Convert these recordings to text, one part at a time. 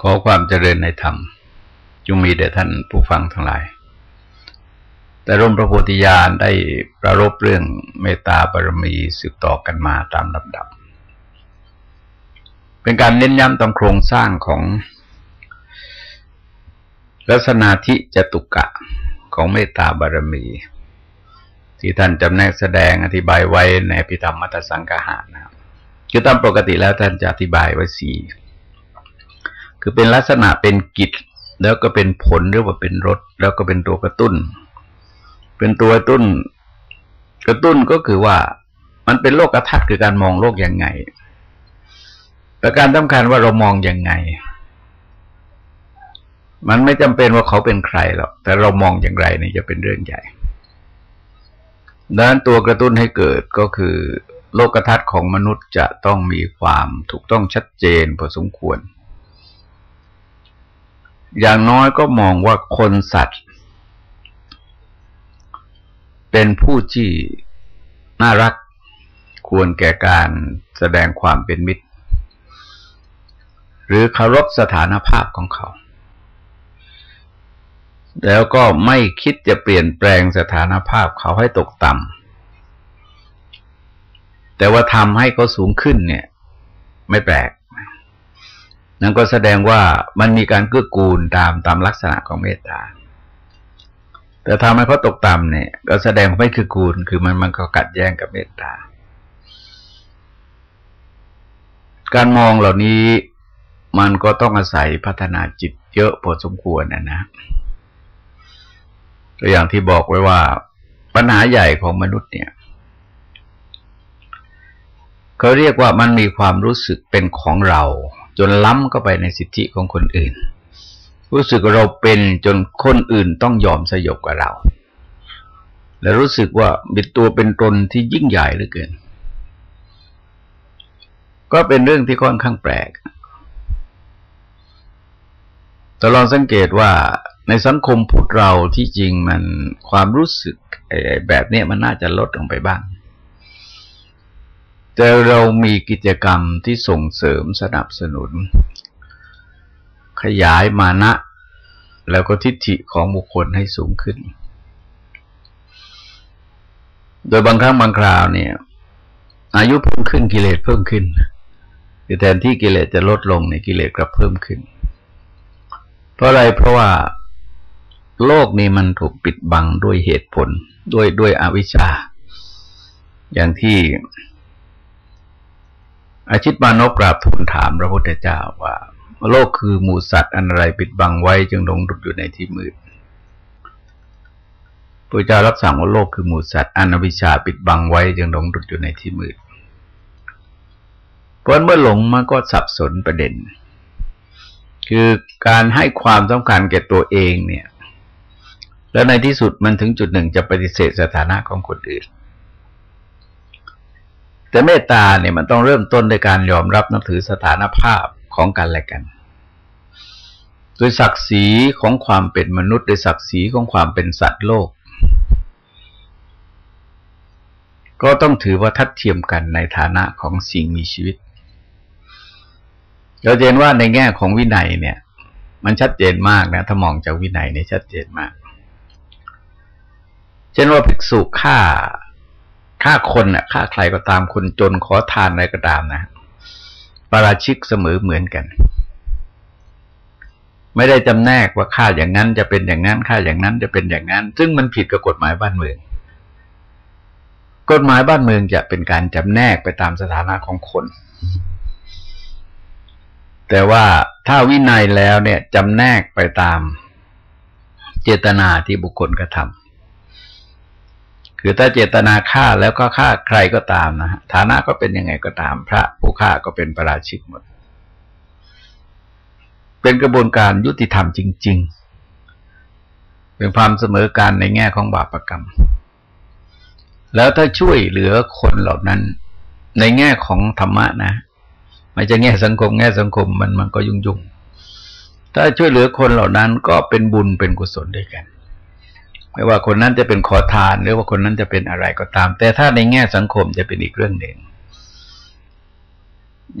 ขอความเจริญในธรรมจงมีแด่ท่านผู้ฟังทั้งหลาย แต่ร่มพระโพธิญาณได้ประรบเรื่องเมตตาบารมีสืบต่อกันมาตามลำดับ เป็นการเน้นย้ำตามโครงสร้างของลักษณะทิจตุกะของเมตตาบารมี ที่ท่านจำแนกแสดงอธิบายไว้ในพิธรรมมัตสังกหานะครับคือตามปกติแล้วท่านจะอธิบายไว้สี่ คือเป็นลักษณะเป็นกิจ แล้วก็เป็นผลหรือว่าเป็นรสแล้วก็เป็นตัวกระตุ้น เป็นตัวกระตุ้น กระตุ้นก็คือว่า มันเป็นโลกทัศน์คือการมองโลกยังไง ประการสำคัญว่าเรามองยังไง มันไม่จำเป็นว่าเขาเป็นใครหรอกแต่เรามองอย่างไรนี่จะเป็นเรื่องใหญ่ดังนั้นตัวกระตุ้นให้เกิดก็คือโลกทัศน์ของมนุษย์จะต้องมีความถูกต้องชัดเจนพอสมควร อย่างน้อยก็มองว่าคนสัตว์ เป็นผู้ที่น่ารักควรแก่การแสดงความเป็นมิตร หรือเคารพสถานภาพของเขา แล้วก็ไม่คิดจะเปลี่ยนแปลงสถานภาพเขาให้ตกต่ำแต่ว่าทำให้เขาสูงขึ้นเนี่ย ไม่แปลก นั่นก็แสดงว่ามันมีการเกื้อกูลตามตามลักษณะของเมตตา แต่ทำให้เขาตกต่ำเนี่ย ก็แสดงไม่คือกูล คือมันมันก็กัดแย้งกับเมตตา การมองเหล่านี้มันก็ต้องอาศัยพัฒนาจิตเยอะพอสมควรนะนะตัวอย่างที่บอกไว้ว่าปัญหาใหญ่ของมนุษย์เนี่ยเขาเรียกว่ามันมีความรู้สึกเป็นของเรา จนล้ำเข้าไปในสิทธิของคนอื่น รู้สึกเราเป็นจนคนอื่นต้องยอมสยบกับเรา และรู้สึกว่าบิดตัวเป็นตนที่ยิ่งใหญ่เหลือเกิน ก็เป็นเรื่องที่ค่อนข้างแปลกแต่ลองสังเกตว่าในสังคมพุทธเราที่จริงมันความรู้สึกแบบนี้มันน่าจะลดลงไปบ้าง แต่เรามีกิจกรรมที่ส่งเสริมสนับสนุน ขยายมานะ แล้วก็ทิฏฐิของบุคคลให้สูงขึ้น โดยบางครั้งบางคราวเนี่ย อายุเพิ่มขึ้นกิเลสเพิ่มขึ้นแทนที่กิเลสจะลดลงในกิเลสกลับเพิ่มขึ้น เพราะอะไรเพราะว่าโลกนี้มันถูกปิดบังด้วยเหตุผลด้วยด้วยอวิชชา อย่างที่ อาชิตมานพกราบทูลถามพระพุทธเจ้าว่า โลกคือหมูสัตว์อันอะไรปิดบังไว้จึงลงดุดอยู่ในที่มืดพระเจ้ารับสั่งว่าโลกคือหมูสัตว์อันวิชาปิดบังไว้จึงลงดุดอยู่ในที่มืดเพราะเมื่อหลงมันก็สับสนประเด็น คือการให้ความสำคัญแก่ตัวเองเนี่ย แล้วในที่สุดมันถึงจุดหนึ่งจะปฏิเสธสถานะของคนอื่น แต่เมตตาเนี่ยมันต้องเริ่มต้นด้วยการยอมรับนับถือสถานภาพของกันและกันโดยศักดิ์ศรีของความเป็นมนุษย์โดยศักดิ์ศรีของความเป็นสัตว์โลก ก็ต้องถือว่าทัดเทียมกันในฐานะของสิ่งมีชีวิต เราเห็นว่าในแง่ของวินัยเนี่ย มันชัดเจนมากนะถ้ามองจากวินัยเนี่ยชัดเจนมาก เช่นว่าภิกษุฆ่า ฆ่าคนน่ะฆ่าใครก็ตามคนจนขอทานอะไรก็ตามนะปราชิกเสมอเหมือนกัน ไม่ได้จำแนกว่าฆ่าอย่างนั้นจะเป็นอย่างนั้นฆ่าอย่างนั้นจะเป็นอย่างนั้น ซึ่งมันผิดกับกฎหมายบ้านเมือง กฎหมายบ้านเมืองจะเป็นการจำแนกไปตามสถานะของคน แต่ว่าถ้าวินัยแล้วเนี่ยจำแนกไปตามเจตนาที่บุคคลกระทำ คือถ้าเจตนาฆ่าแล้วก็ฆ่าใครก็ตามนะฮะฐานะก็เป็นยังไงก็ตาม พระผู้ฆ่าก็เป็นประราชิกหมด เป็นกระบวนการยุติธรรมจริง ๆ เป็นความเสมอการในแง่ของบาปรกรรม แล้วถ้าช่วยเหลือคนเหล่านั้น ในแง่ของธรรมะนะไม่จะแง่สังคม แง่สังคมมันมันก็ยุ่งๆถ้าช่วยเหลือคนเหล่านั้นก็เป็นบุญเป็นกุศลด้วยกัน ไม่ว่าคนนั้นจะเป็นขอทานหรือว่าคนนั้นจะเป็นอะไรก็ตาม แต่ถ้าในแง่สังคมจะเป็นอีกเรื่องหนึ่ง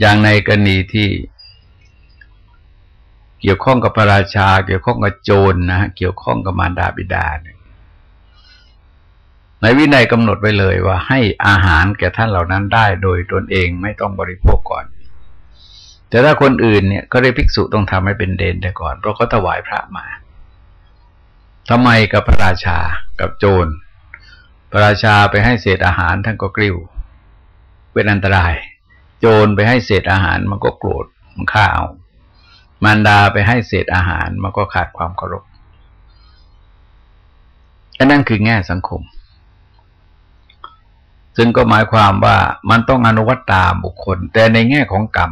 อย่างในกรณีที่เกี่ยวข้องกับพระราชา เกี่ยวข้องกับโจรนะฮะเกี่ยวข้องกับมารดาบิดาเนี่ยในวินัยกำหนดไว้เลยว่าให้อาหารแก่ท่านเหล่านั้นได้โดยตนเองไม่ต้องบริโภคก่อน แต่ถ้าคนอื่นเนี่ยก็ได้ภิกษุต้องทำให้เป็นเดนแต่ก่อน เพราะเขาถวายพระมา ทำไมกับพระราชากับโจร พระราชาไปให้เศษอาหารท่านก็กริ้ว เป็นอันตราย โจรไปให้เศษอาหารมันก็โกรธมันฆ่าเอามารดาไปให้เศษอาหารมันก็ขาดความเคารพอันนั้นคือแง่สังคม ซึ่งก็หมายความว่ามันต้องอนุวัตตามบุคคล แต่ในแง่ของกรรม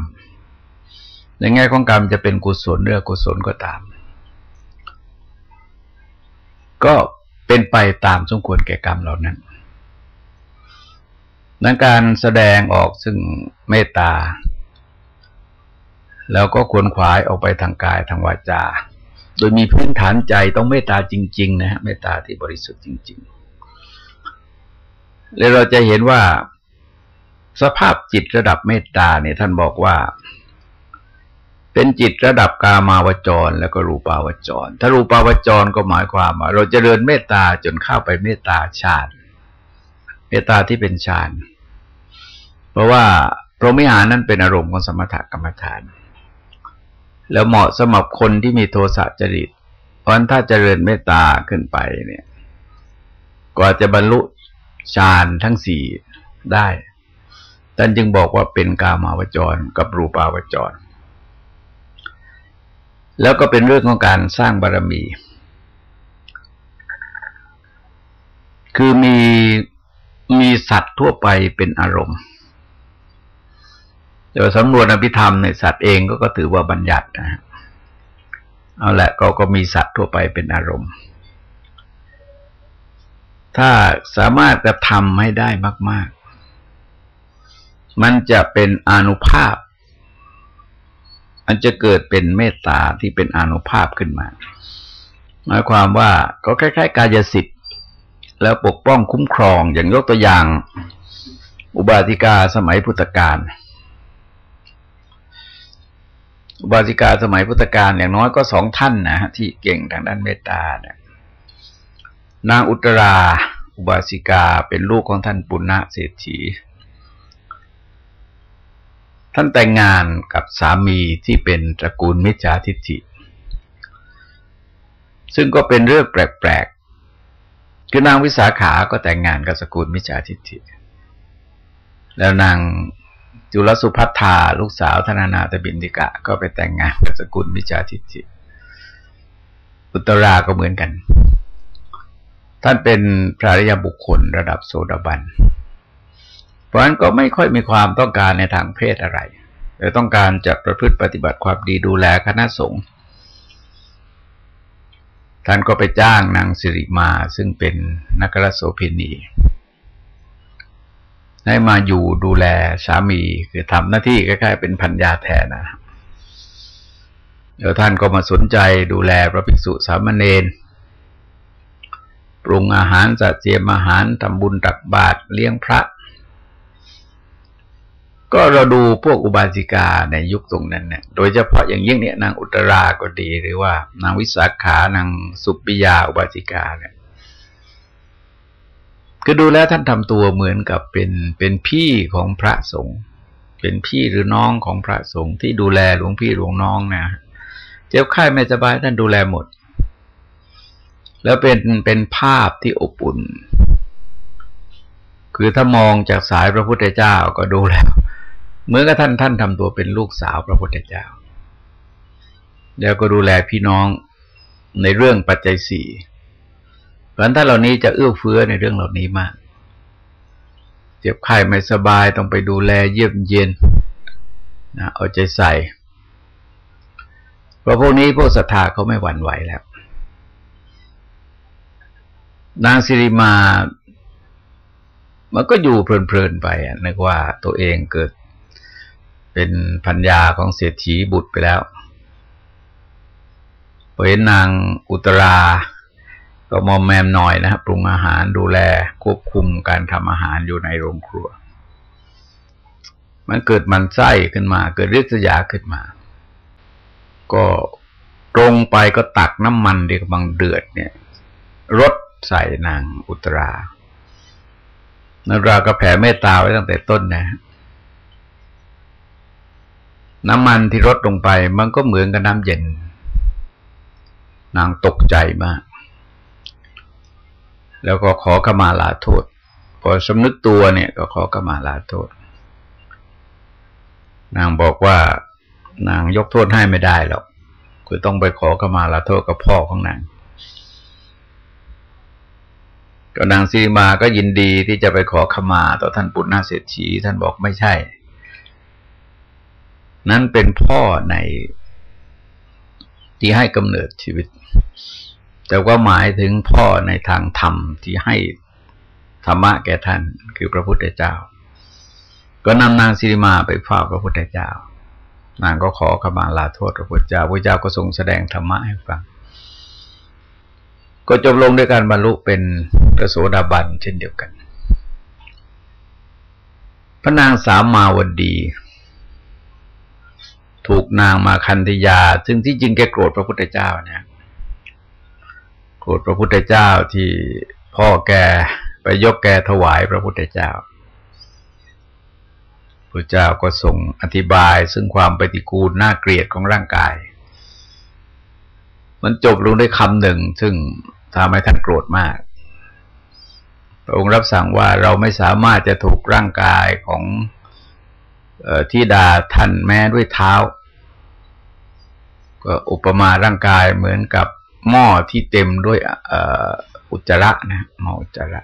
ในแง่ของกรรมจะเป็นกุศลหรือกุศลก็ตาม ก็เป็นไปตามสมควรแก่กรรมเหล่านั้นดังการแสดงออกซึ่งเมตตา แล้วก็ควรขวายออกไปทางกายทางวาจา โดยมีพื้นฐานใจต้องเมตตาจริง ๆ นะฮะเมตตาที่บริสุทธิ์จริง ๆ แล้วเราจะเห็นว่าสภาพจิตระดับเมตตาเนี่ยท่านบอกว่า เป็นจิตระดับกามาวจรแล้วก็รูปาวจร ถ้ารูปาวจรก็หมายความว่าเราจเจริญเมตตาจนเข้าไปเมตตาฌานเมตตาที่เป็นฌานเพราะว่าพรหมิหารนั้นเป็นอารมณ์ของสมถกรรมฐาน แล้วเหมาะสำหรับคนที่มีโทสะจริต เพราะถ้าเจริญเมตตาขึ้นไปเนี่ยกว่าจะบรรลุฌานทั้งสี่ได้ท่านจึงบอกว่าเป็นกามาวจรกับรูปาวจร แล้วก็เป็นเรื่องของการสร้างบารมี คือมีมีสัตว์ทั่วไปเป็นอารมณ์แต่สำนวนอภิธรรมในสัตว์เองก็ก็ถือว่าบัญญัตินะเอาละก็ก็มีสัตว์ทั่วไปเป็นอารมณ์ ถ้าสามารถกระทำให้ได้มาก ๆ มันจะเป็นอนุภาพ มันจะเกิดเป็นเมตตาที่เป็นอนุภาพขึ้นมา หมายความว่าก็คล้าย ๆ กายสิทธิ์ แล้วปกป้องคุ้มครองอย่างยกตัวอย่าง อุบาติกาสมัยพุทธกาลอุบาสิกาสมัยพุทธกาลอย่างน้อยก็สองท่านนะฮะที่เก่งทางด้านเมตตาเนี่ยนางอุตรา อุบาสิกาเป็นลูกของท่านปุณณะเศรษฐี ท่านแต่งงานกับสามีที่เป็นตระกูลมิจฉาทิฏฐิ ซึ่งก็เป็นเรื่องแปลกๆ คือนางวิสาขาก็แต่งงานกับสกุลมิจฉาทิฏฐิ แล้วนางจุลสุพัฒาลูกสาวธนานาตบินติกะ ก็ไปแต่งงานกับสกุลมิจฉาทิจิอุตราก็เหมือนกัน ท่านเป็นพระริยบุคคลระดับโสดาบัน เพราะฉะนั้นก็ไม่ค่อยมีความต้องการในทางเพศอะไรแต่ต้องการจะประพฤติปฏิบัติความดีดูแลคณะสงฆ์ท่านก็ไปจ้างนางสิริมาซึ่งเป็นนักรโสพินีให้มาอยู่ดูแลสามีคือทำหน้าที่คล้ายๆเป็นพันยาแทนนะเดี๋ยวท่านก็มาสนใจดูแลพระภิกษุสามเณรปรุงอาหารจัดเจียมอาหารทำบุญตักบาตรเลี้ยงพระ ก็เราดูพวกอุบาสิกาในยุคตรงนั้นเนี่ย โดยเฉพาะอย่างยิ่งเนี่ยนางอุตราก็ดีหรือว่านางวิสาขานางสุปิยาอุบาสิกาเนี่ยคือดูแลท่านทำตัวเหมือนกับเป็นเป็นพี่ของพระสงฆ์เป็นพี่หรือน้องของพระสงฆ์ที่ดูแลหลวงพี่หลวงน้องนะเจ็บไข้ไม่สบายท่านดูแลหมด แล้วเป็นเป็นภาพที่อบอุ่น คือถ้ามองจากสายพระพุทธเจ้าก็ดูแล้ว เมื่อกับท่านท่านทำตัวเป็นลูกสาวพระพุทธเจ้า แล้วก็ดูแลพี่น้องในเรื่องปัจจัยสี่พราะถ้านเหล่านี้จะเอื้อเฟื้อในเรื่องเหล่านี้มาก เจ็บไข้ไม่สบายต้องไปดูแลเยี่ยมเย็นนะเอาใจใส่ เพราะพวกนี้พวกศรัทธาเขาไม่หวั่นไหวแล้ว นางสิริมา มันก็อยู่เพลินๆไปนึกว่าตัวเองเกิด เป็นพัญญาของเศรษฐีบุตรไปแล้วเห็นนางอุตรา ก็มอมแมมหน่อยนะครับปรุงอาหารดูแลควบคุมการทำอาหารอยู่ในโรงครัว มันเกิดมันไส้ขึ้นมา เกิดริษยาขึ้นมา ก็งไปก็ตักน้ำมันที่กำลังเดือดเนี่ยรดใส่นางอุตรานางราก็แผ่เมตตาไว้ตั้งแต่ต้นนะ น้ำมันที่รดลงไป มันก็เหมือนกับน้ำเย็น นางตกใจมาก แล้วก็ขอขมาลาโทษ พอสำนึกตัวเนี่ยก็ขอขมาลาโทษ นางบอกว่านางยกโทษให้ไม่ได้หรอก คือต้องไปขอขมาลาโทษกับพ่อของนางก็นางซีมาก็ยินดีที่จะไปขอขมาต่อท่านปุณณาเศรษฐีท่านบอกไม่ใช่ นั้นเป็นพ่อในที่ให้กำเนิดชีวิต แต่ว่าหมายถึงพ่อในทางธรรมที่ให้ธรรมะแก่ท่านคือพระพุทธเจ้า ก็นำนางสิริมาไปเฝ้าพระพุทธเจ้า นางก็ขอขมาลาโทษพระพุทธเจ้าพระเจ้าก็ทรงแสดงธรรมะให้ฟัง ก็จบลงด้วยการบรรลุเป็นพระโสดาบันเช่นเดียวกัน พระนางสามมาวดี ถูกนางมาคันธยา ซึ่งที่จริงแกโกรธพระพุทธเจ้าเนี่ยโกรธพระพุทธเจ้าที่พ่อแกไปยกแกถวายพระพุทธเจ้าพระเจ้าก็ส่งอธิบายซึ่งความปฏิกูลน่าเกลียดของร่างกาย มันจบลงด้วยคำหนึ่ง ซึ่งทำให้ท่านโกรธมาก พระองค์รับสั่งว่าเราไม่สามารถจะถูกร่างกายของที่ด่าท่านแม้ด้วยเท้า ก็อุปมาร่างกายเหมือนกับหม้อที่เต็มด้วยอุจจาระนะหม้ออุจจาระ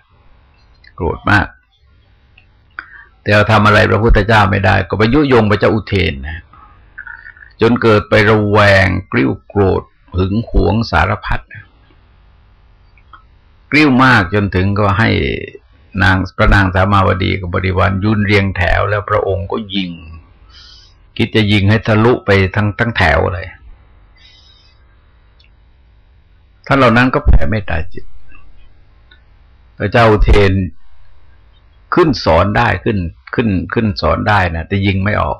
โกรธมาก แต่เราทำอะไรพระพุทธเจ้าไม่ได้ ก็ไปยุยงพระเจ้าอุเทนนะจนเกิดไประแวงกริ้วโกรธหึงหวงสารพัดนะริ้วมากจนถึงก็ให้นางพระนางสามาวดีกับบริวารยุนเรียงแถวแล้วพระองค์ก็ยิง คิดจะยิงให้ทะลุไปทั้งทั้งแถวเลย ท่านเหล่านั้นก็แผ่เมตตาจิต พระเจ้าเทนขึ้นสอนได้ขึ้นขึ้นขึ้นสอนได้นะแต่ยิงไม่ออก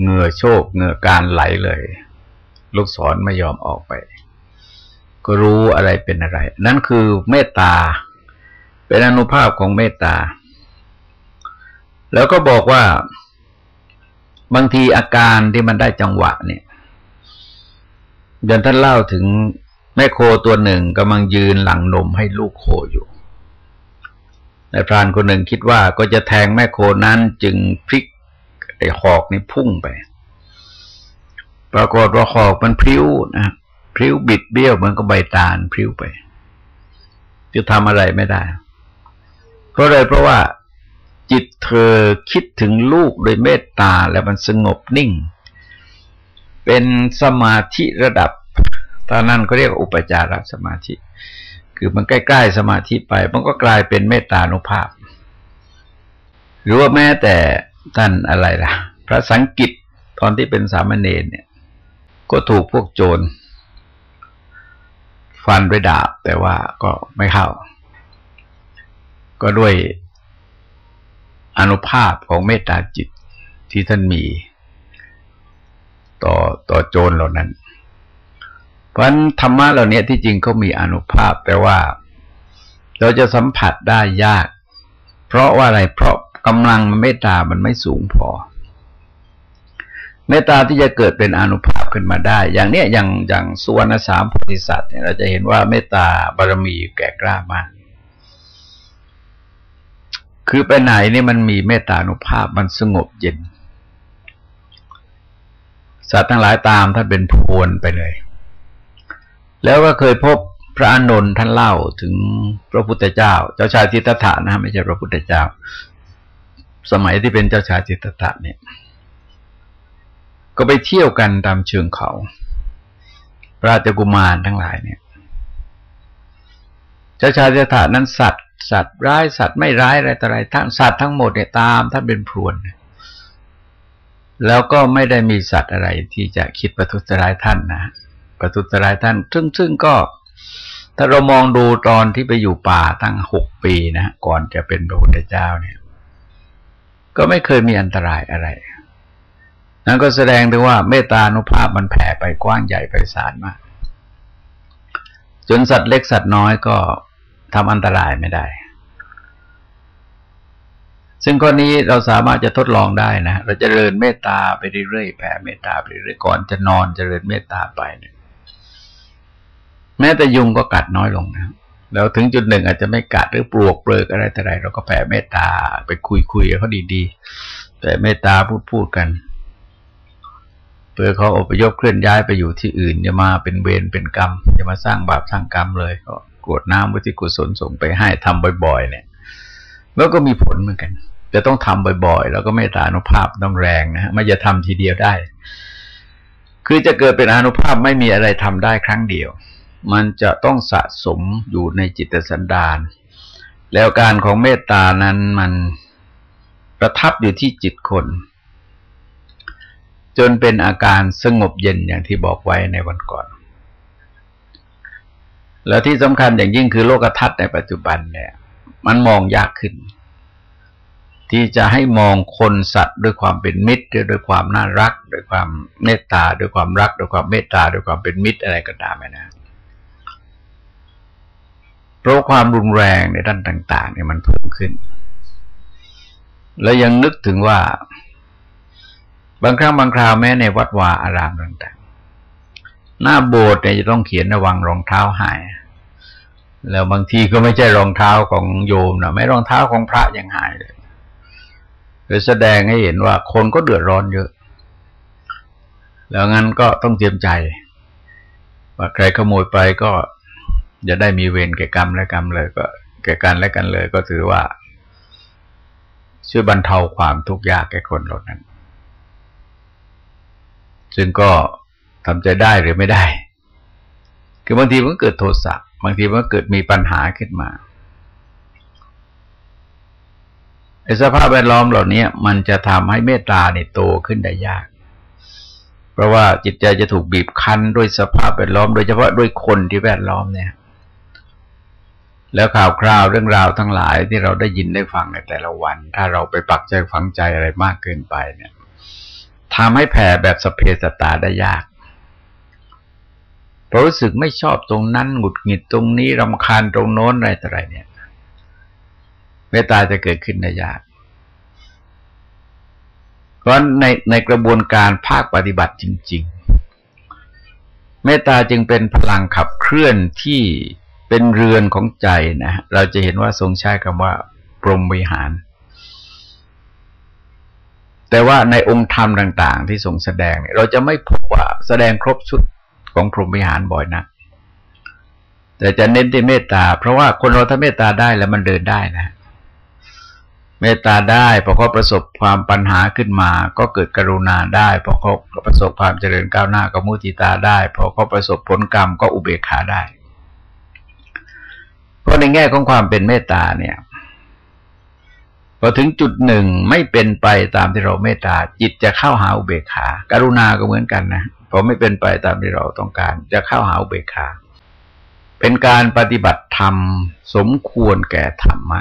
เหงื่อโชคเหงื่อการไหลเลย ลูกศรไม่ยอมออกไป ก็รู้อะไรเป็นอะไร นั่นคือเมตตา เป็นอนุภาพของเมตตา แล้วก็บอกว่า บางทีอาการที่มันได้จังหวะเนี่ย เดินท่านเล่าถึงแม่โคตัวหนึ่งกำลังยืนหลังนมให้ลูกโคอยู่นายพรานคนหนึ่งคิดว่าก็จะแทงแม่โคนั้นจึงพลิกไอ้หอกนี่พุ่งไป ปรากฏว่าหอกมันพลิ้วนะพริ้วบิดเบี้ยวเหมือนกับใบตาลพริ้วไปจะทำอะไรไม่ได้ เพราะอะไรเพราะว่าจิตเธอคิดถึงลูกโดยเมตตาแล้วมันสงบนิ่ง เป็นสมาธิระดับตอนนั้นก็เรียกอุปจารสมาธิ คือมันใกล้ๆสมาธิไป มันก็กลายเป็นเมตตานุภาพ หรือว่าแม้แต่ท่านอะไรล่ะ พระสังกิตตอนที่เป็นสามเณรเนี่ย ก็ถูกพวกโจร ฟันด้วยดาบ แต่ว่าก็ไม่เข้า ก็ด้วยอนุภาพของเมตตาจิตที่ท่านมี ต่อต่อโจรเหล่านั้น เพราะธรรมะเหล่านี้ที่จริงเขามีอนุภาพแต่ว่า เราจะสัมผัสได้ยาก เพราะว่าอะไรเพราะกำลังเมตตามันไม่สูงพอเมตตาที่จะเกิดเป็นอนุภาพขึ้นมาได้ อย่างเนี้ยอย่างอย่างสุวรรณสามโพธิสัตว์เนี่ยเราจะเห็นว่าเมตตาบารมีแก่กล้ามาก คือไปไหนนี่มันมีเมตตาอนุภาพมันสงบเย็น สัตว์ทั้งหลายตามท่านเป็นพวนไปเลย แล้วก็เคยพบพระอานนท์ท่านเล่าถึงพระพุทธเจ้า เจ้าชายจิตตถะนะไม่ใช่พระพุทธเจ้า สมัยที่เป็นเจ้าชายจิตตถะเนี่ย ก็ไปเที่ยวกันตามเชิงเขาราชกุมารทั้งหลายเนี่ย เจ้าชายเจถานั้นสัตว์ สัตว์ร้ายสัตว์ไม่ร้ายอะไรต่ออะไรทั้งสัตว์ทั้งหมดเนี่ยตามท่านเป็นพรวน แล้วก็ไม่ได้มีสัตว์อะไรที่จะคิดประทุษร้ายท่านนะประทุษร้ายท่าน ซึ่งซึ่งก็ ถ้าเรามองดูตอนที่ไปอยู่ป่าตั้งหกปีนะก่อนจะเป็นพระพุทธเจ้าเนี่ย ก็ไม่เคยมีอันตรายอะไร นั่นก็แสดงถึงว่าเมตตานุภาพมันแผ่ไปกว้างใหญ่ไพศาลมาก จนสัตว์เล็กสัตว์น้อยก็ทำอันตรายไม่ได้ ซึ่งข้อนี้เราสามารถจะทดลองได้นะ เราจะเริญเมตตาไปเรื่อยๆแผ่เมตตาไปเรื่อยๆก่อนจะนอนจะเริญเมตตาไปเนี่ยแม้แต่ยุงก็กัดน้อยลงนะแล้วถึงจุดหนึ่งอาจจะไม่กัดหรือปลวกเปลือกอะไรแต่ไรเราก็แผ่เมตตาไปคุยคุยกับเขาดีๆแต่เมตตาพูดพูดกันเพื่อเขาอพยพเคลื่อนย้ายไปอยู่ที่อื่นจะมาเป็นเวรเป็นกรรมจะมาสร้างบาปสร้างกรรมเลย ก็กวดน้ำวิธีกุศลส่งไปให้ทำบ่อย ๆ เนี่ย แล้วก็มีผลเหมือนกัน จะต้องทำบ่อยๆ แล้วก็เมตตาอนุภาพต้องแรงนะฮะไม่จะทำทีเดียวได้ คือจะเกิดเป็นอนุภาพไม่มีอะไรทำได้ครั้งเดียว มันจะต้องสะสมอยู่ในจิตสันดานแล้วการของเมตตานั้นมันประทับอยู่ที่จิตคน จนเป็นอาการสงบเย็นอย่างที่บอกไว้ในวันก่อน แล้วที่สำคัญอย่างยิ่งคือโลกทัศน์ในปัจจุบันเนี่ย มันมองยากขึ้น ที่จะให้มองคนสัตว์ด้วยความเป็นมิตรด้วยความน่ารักด้วยความเมตตาด้วยความรักด้วยความเมตตาด้วยความเป็นมิตรอะไรก็ตามนะเพราะความรุนแรงในด้านต่าง ๆ เนี่ยมันเพิ่มขึ้น แล้วยังนึกถึงว่า บางครั้งบางคราวแม้ในวัดวาอารามต่างๆ หน้าโบสถ์เนี่ยจะต้องเขียนระวังรองเท้าหาย แล้วบางทีก็ไม่ใช่รองเท้าของโยมนะไม่รองเท้าของพระยังหายเลย โดยแสดงให้เห็นว่าคนก็เดือดร้อนเยอะ แล้วงั้นก็ต้องเตรียมใจ ว่าใครขโมยไปก็จะได้มีเวรแก่กรรมและกรรมเลยก็แก่กันและกันเลย ก็ถือว่า ช่วยบรรเทาความทุกข์ยากแก่คนเหล่านั้น ซึ่งก็ทำใจได้หรือไม่ได้ คือบางทีมันเกิดโทสะบางทีมันเกิดมีปัญหาขึ้นมาไอ้ สภาพแวดล้อมเหล่านี้มันจะทำให้เมตตาในโตขึ้นได้ยาก เพราะว่าจิตใจจะถูกบีบคั้นด้วยสภาพแวดล้อม โดยเฉพาะด้วยคนที่แวดล้อมเนี่ย แล้วข่าวคราวเรื่องราวทั้งหลายที่เราได้ยินได้ฟังในแต่ละวัน ถ้าเราไปปักใจฝังใจอะไรมากเกินไปเนี่ยทำให้แผ่แบบสเพสตาได้ยากเพราะรู้สึกไม่ชอบตรงนั้นหงุดหงิดตรงนี้รำคาญตรงโน้นอะไรต่ออะไรเนี่ย เมตตาจะเกิดขึ้นได้ยาก เพราะในในกระบวนการภาคปฏิบัติจริง ๆ เมตตาจึงเป็นพลังขับเคลื่อนที่เป็นเรือนของใจนะ เราจะเห็นว่าทรงใช้คำว่า ปรมวิหาร แต่ว่าในองค์ธรรมต่าง ๆ ที่ทรงแสดงเนี่ยเราจะไม่พบว่าแสดงครบชุดของพรหมวิหารบ่อยนะแต่จะเน้นที่เมตตา เพราะว่าคนเราถ้าเมตตาได้แล้วมันเดินได้นะ เมตตาได้พอเขาประสบความปัญหาขึ้นมา ก็เกิดกรุณาได้พอเขาประสบความเจริญก้าวหน้าก็มุติตาได้พอเขาประสบผลกรรมก็อุเบกขาได้ เพราะในแง่ของความเป็นเมตตาเนี่ยพอถึงจุดหนึ่งไม่เป็นไปตามที่เราเมตตาจิตจะเข้าหาอุเบกขาการุณาก็เหมือนกันนะพอไม่เป็นไปตามที่เราต้องการ จะเข้าหาอุเบกขาเป็นการปฏิบัติธรรม สมควรแก่ธรรมะ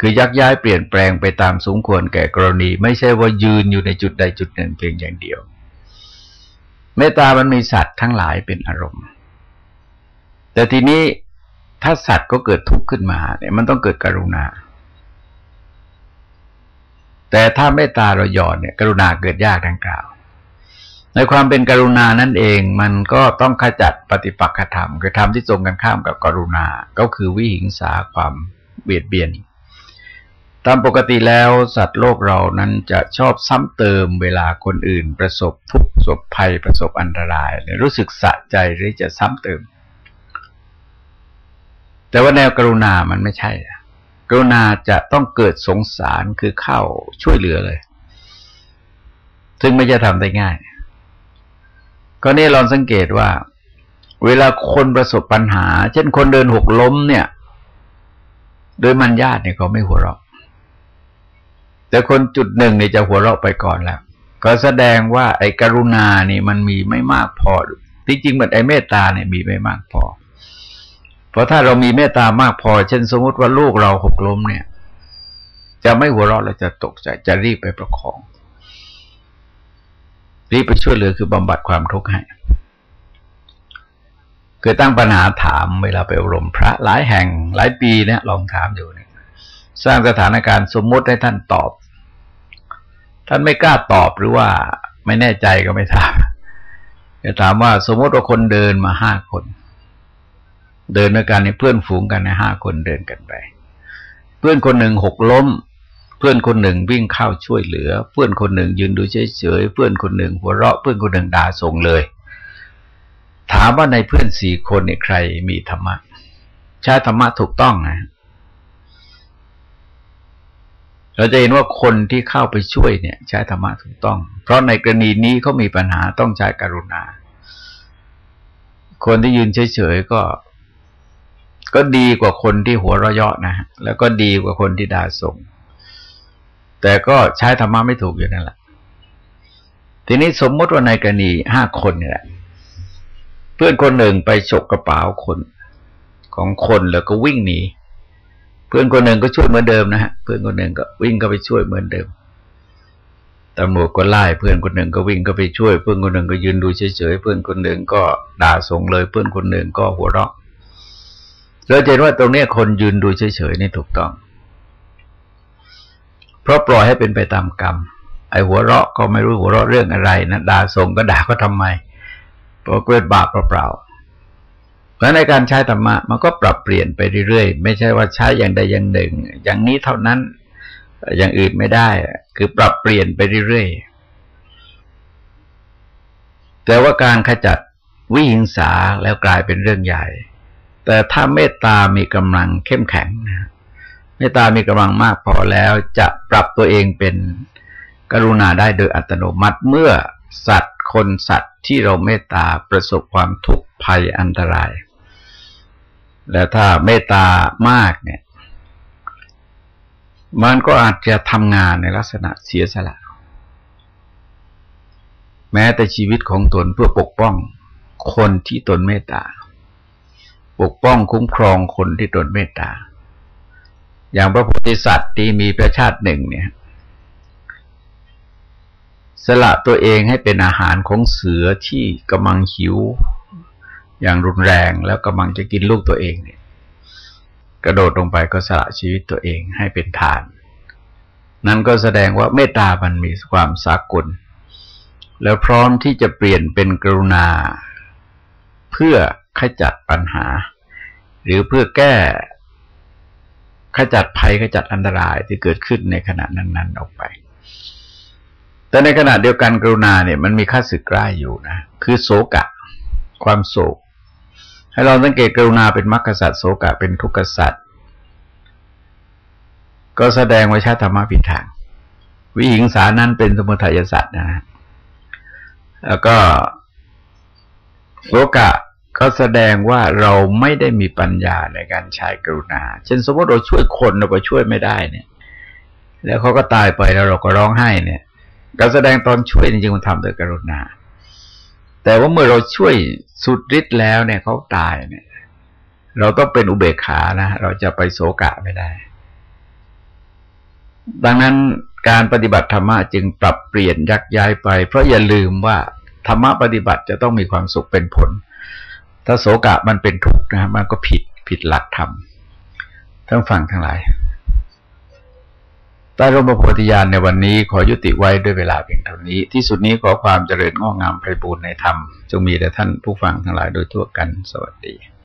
คือยักย้ายเปลี่ยนแปลงไปตามสมควรแก่กรณี ไม่ใช่ว่ายืนอยู่ในจุดใดจุดหนึ่งเพียงอย่างเดียวเมตตามันมีสัตว์ทั้งหลายเป็นอารมณ์ แต่ทีนี้ถ้าสัตว์ก็เกิดทุกข์ขึ้นมาเนี่ยมันต้องเกิดกรุณา แต่ถ้าเมตตาเราหย่อนเนี่ย กรุณาเกิดยากดังกล่าว ในความเป็นกรุณานั่นเองมันก็ต้องขจัดปฏิปักษธรรมคือธรรมที่ตรงกันข้ามกับกรุณา ก็คือวิหิงสาความเบียดเบียน ตามปกติแล้วสัตว์โลกเรานั้นจะชอบซ้ำเติมเวลาคนอื่น ประสบทุกข์ประสบภัยประสบอันตราย รู้สึกสะใจหรือจะซ้ำเติม แต่ว่าแนวกรุณามันไม่ใช่ กรุณาจะต้องเกิดสงสารคือเข้าช่วยเหลือเลย ซึ่งไม่จะทำได้ง่ายก็นี่ลองสังเกตว่า เวลาคนประสบปัญหา เช่นคนเดินหกล้มเนี่ย โดยมันญาติเนี่ยเขาไม่หัวเราะ แต่คนจุดหนึ่งเนี่ยจะหัวเราะไปก่อนแล้ว ก็แสดงว่าไอ้กรุณานี่มันมีไม่มากพอที่จริงมันไอ้เมตตาเนี่ยมีไม่มากพอ เพราะถ้าเรามีเมตตามากพอ เช่นสมมติว่าลูกเราหกล้มเนี่ย จะไม่หัวเราะเราจะตกใจจะรีบไปประคองรีบไปช่วยเหลือคือบำบัดความทุกข์ให้เคยตั้งปัญหาถามเวลาไปอบรมพระหลายแห่งหลายปีเนี่ยลองถามอยู่เนี่ยสร้างสถานการณ์สมมติให้ท่านตอบ ท่านไม่กล้าตอบหรือว่าไม่แน่ใจก็ไม่ถามจะถามว่าสมมติว่าคนเดินมาห้าคน เดินด้วยกันในเพื่อนฝูงกันในห้าคนเดินกันไป เพื่อนคนหนึ่งหกล้ม เพื่อนคนหนึ่งวิ่งเข้าช่วยเหลือ เพื่อนคนหนึ่งยืนดูเฉยๆเพื่อนคนหนึ่งหัวเราะเพื่อนคนหนึ่งด่าส่งเลย ถามว่าในเพื่อนสี่คนนี่ใครมีธรรมะ ใช้ธรรมะถูกต้องนะ เราจะเห็นว่าคนที่เข้าไปช่วยเนี่ย ใช้ธรรมะถูกต้อง เพราะในกรณีนี้เขามีปัญหาต้องใช้กรุณา คนที่ยืนเฉยๆก็ ก็ดีกว่าคนที่หัวเราะเยาะนะแล้วก็ดีกว่าคนที่ด่าส่ง แต่ก็ใช้ธรรมะไม่ถูกอยู่นั่นแหละทีนี้สมมติว่าในกรณีห้าคนเนี่ยเพื่อนคนหนึ่งไปฉกกระเป๋าคนของคนแล้วก็วิ่งหนี เพื่อนคนหนึ่งก็ช่วยเหมือนเดิมนะฮะเพื่อนคนหนึ่งก็วิ่งก็ไปช่วยเหมือนเดิมตำรวจก็ไล่เพื่อนคนหนึ่งก็วิ่งก็ไปช่วย เพื่อนคนหนึ่งก็ยืนดูเฉยๆเพื่อนคนหนึ่งก็ด่าส่งเลย เพื่อนคนหนึ่งก็หัวเราะเราเห็นว่าตรงนี้คนยืนดูเฉยๆนี่ถูกต้อง เพราะปล่อยให้เป็นไปตามกรรม ไอ้หัวเราะก็ไม่รู้หัวเราะเรื่องอะไรนะด่าส่งก็ด่าก็ทำไมเพราะเกิดบาปเปล่าๆ เพราะในการใช้ธรรมะมันก็ปรับเปลี่ยนไปเรื่อยๆ ไม่ใช่ว่าใช้อย่างใดอย่างหนึ่ง อย่างนี้เท่านั้นอย่างอื่นไม่ได้ คือปรับเปลี่ยนไปเรื่อยๆ แต่ว่าการขจัดวิหิงสาแล้วกลายเป็นเรื่องใหญ่ แต่ถ้าเมตตามีกำลังเข้มแข็งเมตตามีกำลังมากพอแล้วจะปรับตัวเองเป็นกรุณาได้โดยอัตโนมัติเมื่อสัตว์คนสัตว์ที่เราเมตตาประสบความทุกข์ภัยอันตราย แล้วถ้าเมตตามากเนี่ย มันก็อาจจะทำงานในลักษณะเสียสละ แม้แต่ชีวิตของตนเพื่อปกป้องคนที่ตนเมตตา ปกป้องคุ้มครองคนที่ตนเมตตา อย่างพระโพธิสัตว์ที่มีประชาติหนึ่งเนี่ย สละตัวเองให้เป็นอาหารของเสือที่กำลังหิว อย่างรุนแรงแล้วกำลังจะกินลูกตัวเองเนี่ย กระโดดลงไปก็สละชีวิตตัวเองให้เป็นทาน นั่นก็แสดงว่าเมตตามันมีความสากล แล้วพร้อมที่จะเปลี่ยนเป็นกรุณา เพื่อขจัดปัญหา หรือเพื่อแก้ขจัดภัยขจัดอันตรายที่เกิดขึ้นในขณะนั้น ๆ ออกไป แต่ในขณะเดียวกันกรุณาเนี่ย มันมีค่าสึกใกล้อยู่นะ คือโศกะ ความโศก ให้เราสังเกตกรุณาเป็นมรรคสัตว์โสกะเป็นทุกขสัตว์ก็แสดงไว้ชาติธรรมะผิดทาง วิหิงสานั้นเป็นสมุทัยสัตว์นะฮะแล้วก็โสกะก็แสดงว่าเราไม่ได้มีปัญญาในการใช้กรุณา เช่นสมมติเราช่วยคนเราก็ช่วยไม่ได้เนี่ย แล้วเขาก็ตายไปแล้วเราก็ร้องไห้เนี่ย ก็แสดงตอนช่วยจริงๆมันทำโดยกรุณา แต่ว่าเมื่อเราช่วยสุดฤทธิ์แล้วเนี่ยเขาตายเนี่ย เราต้องเป็นอุเบกขานะ เราจะไปโศกะไม่ได้ ดังนั้นการปฏิบัติธรรมะจึงปรับเปลี่ยนยักย้ายไป เพราะอย่าลืมว่าธรรมะปฏิบัติจะต้องมีความสุขเป็นผล ถ้าโศกะมันเป็นทุกข์นะมันก็ผิดผิดหลักธรรมทั้งฝั่งทั้งหลาย ใต้ร่มพระโพธิญาณในวันนี้ขอยุติไว้ด้วยเวลาเพียงเท่านี้ ที่สุดนี้ขอความเจริญงอกงามไพบูรณ์ในธรรม จงมีแด่ท่านผู้ฟังทั้งหลายโดยทั่วกัน สวัสดี